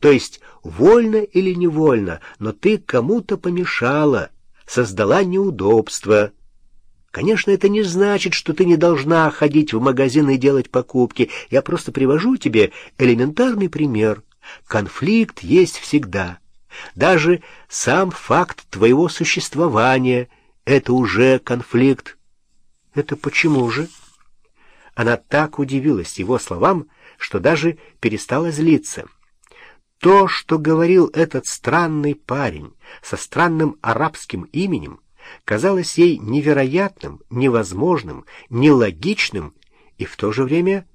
То есть, вольно или невольно, но ты кому-то помешала, создала неудобства. Конечно, это не значит, что ты не должна ходить в магазин и делать покупки. Я просто привожу тебе элементарный пример. Конфликт есть всегда. Даже сам факт твоего существования — это уже конфликт. Это почему же? Она так удивилась его словам, что даже перестала злиться. То, что говорил этот странный парень со странным арабским именем, казалось ей невероятным, невозможным, нелогичным и в то же время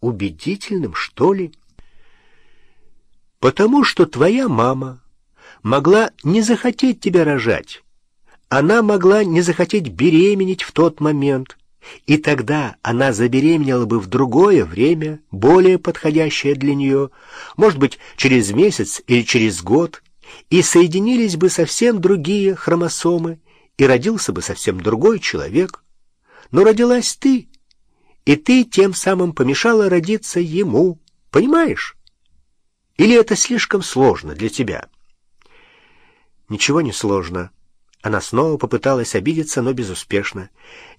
убедительным, что ли? Потому что твоя мама могла не захотеть тебя рожать. Она могла не захотеть беременеть в тот момент, и тогда она забеременела бы в другое время, более подходящее для нее, может быть, через месяц или через год, и соединились бы совсем другие хромосомы, и родился бы совсем другой человек. Но родилась ты, и ты тем самым помешала родиться ему, понимаешь? Или это слишком сложно для тебя? Ничего не сложно. Она снова попыталась обидеться, но безуспешно.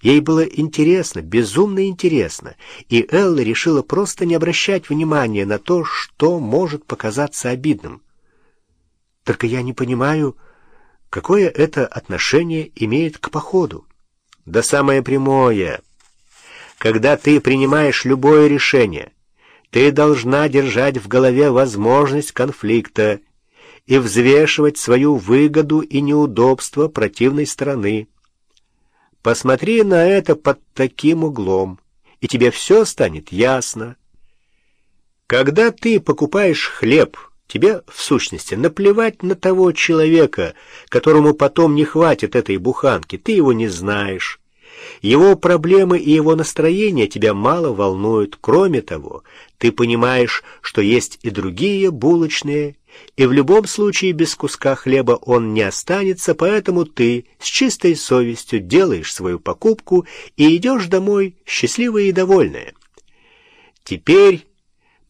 Ей было интересно, безумно интересно, и Элла решила просто не обращать внимания на то, что может показаться обидным. Только я не понимаю, какое это отношение имеет к походу. Да самое прямое. Когда ты принимаешь любое решение, ты должна держать в голове возможность конфликта, и взвешивать свою выгоду и неудобство противной стороны. Посмотри на это под таким углом, и тебе все станет ясно. Когда ты покупаешь хлеб, тебе, в сущности, наплевать на того человека, которому потом не хватит этой буханки, ты его не знаешь. Его проблемы и его настроение тебя мало волнуют. Кроме того, ты понимаешь, что есть и другие булочные, и в любом случае без куска хлеба он не останется, поэтому ты с чистой совестью делаешь свою покупку и идешь домой счастливая и довольная. Теперь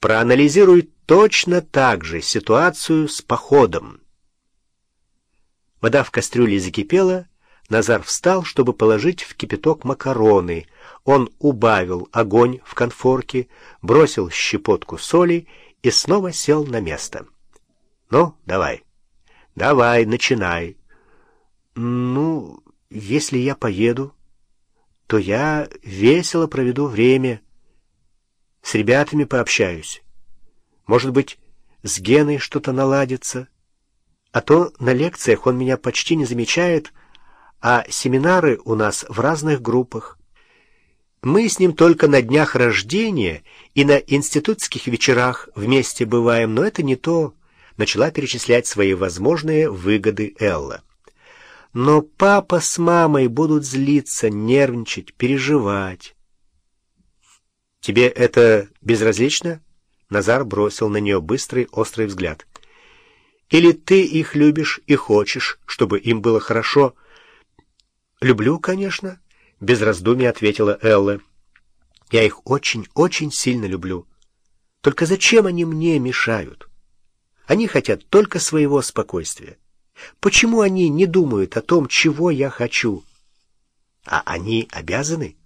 проанализируй точно так же ситуацию с походом. Вода в кастрюле закипела, Назар встал, чтобы положить в кипяток макароны. Он убавил огонь в конфорке, бросил щепотку соли и снова сел на место. Ну, давай. Давай, начинай. Ну, если я поеду, то я весело проведу время. С ребятами пообщаюсь. Может быть, с Геной что-то наладится. А то на лекциях он меня почти не замечает, а семинары у нас в разных группах. Мы с ним только на днях рождения и на институтских вечерах вместе бываем, но это не то начала перечислять свои возможные выгоды Элла. Но папа с мамой будут злиться, нервничать, переживать. «Тебе это безразлично?» Назар бросил на нее быстрый, острый взгляд. «Или ты их любишь и хочешь, чтобы им было хорошо?» «Люблю, конечно», — без раздумий ответила Элла. «Я их очень-очень сильно люблю. Только зачем они мне мешают?» Они хотят только своего спокойствия. Почему они не думают о том, чего я хочу? А они обязаны?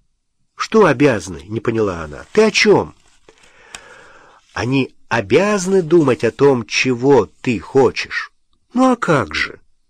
Что обязаны? Не поняла она. Ты о чем? Они обязаны думать о том, чего ты хочешь. Ну а как же?